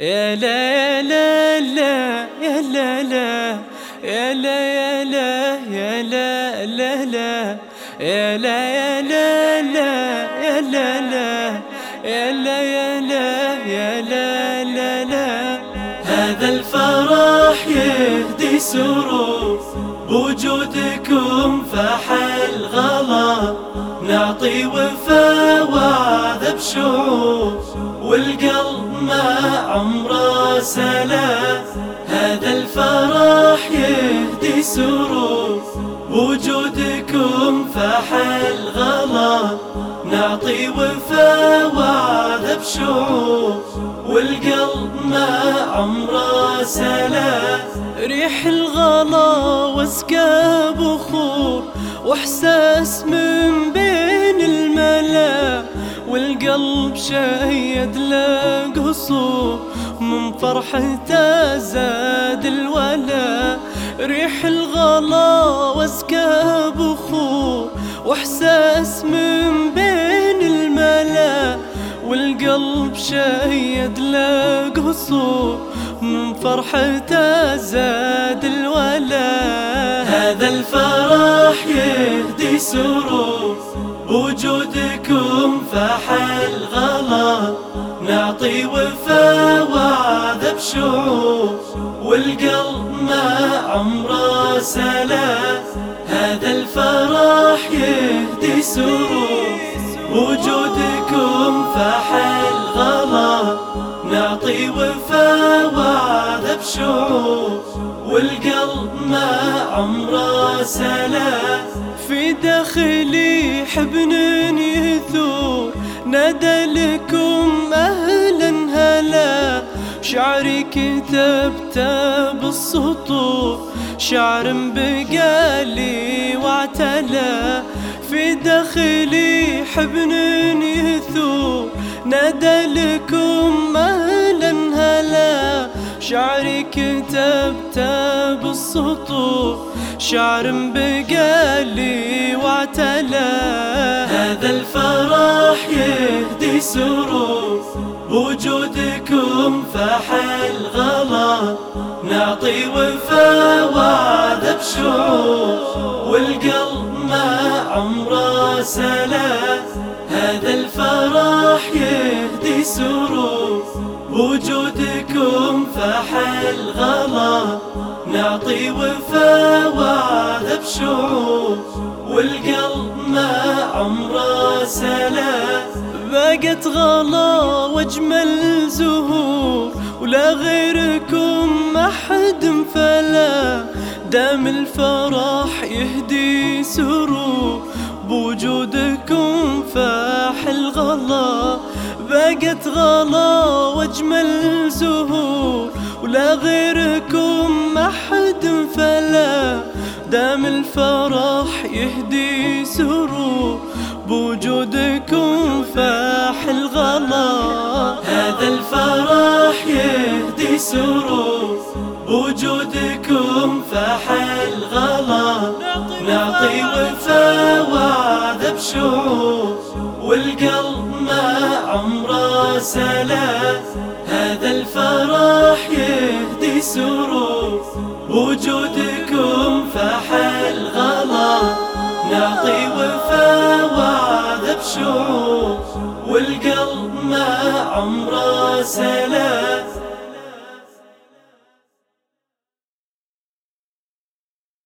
يا لا لا لا يا لا لا يا لا يا لا يا لا لا لا يا لا يا لا لا يا لا لا يا لا يا لا يا لا لا لا هذا الفرح يهدي سرور بوجودكم فحل غلا نعطي وفا وعذب شعور والقلب ما عمره سلا هذا الفرح يهدي سرور. وجودكم فحل غلا نعطي وفا وعذب شعور والقلب ما عمره سلا ريح الغلا واسكى بخور. وإحساس من بين الملا والقلب شيد له قصور. فرحته زاد الولا ريح الغلا واسكى بخور واحساس من بين الملا والقلب شيد له قصور من فرحته زاد الولا هذا الفرح يهدي سرور وجودكم فحل غلا. نعطي وفا وعذب شعور والقلب ما عمره سلا. هذا الفرح يهدي سرور وجودكم فحل غلا. نعطي وفا وعذب شعور والقلب ما عمره سلا. في داخلي حبن يثور نادى لكم شعري كتبته بالسطور شعر بقالي واعتلى. في داخلي حبن يثور نادى لكم أهلا هلا. شعري كتبته بالسطور شعر بقالي واعتلى. هذا الفرح يهدي سرور. بوجودكم فحل غلا نعطي وفا وعذب شعور والقلب ما عمره سلا. هذا الفرح يهدي سرور. بوجودكم فحل غلا نعطي وفا وعذب شعور والقلب ما عمره سلا. بقت غلا وأجمل زهور ولا غيركم أحد فلا دام الفرح يهدي سرور بوجودكم فاح الغلا بقت غلا وأجمل زهور. ولا غيركم أحد فلا دام الفرح يهدي سرور. بوجودكم فاح الغلا هذا الفرح يهدي سرور. بوجودكم فاح الغلا نعطي وفا شعور والقلب ما عمره سلا. هذا الفرح يهدي سرور وجودكم فحل غلا. نعطي وفا وعذب شعور والقلب ما عمره سلا.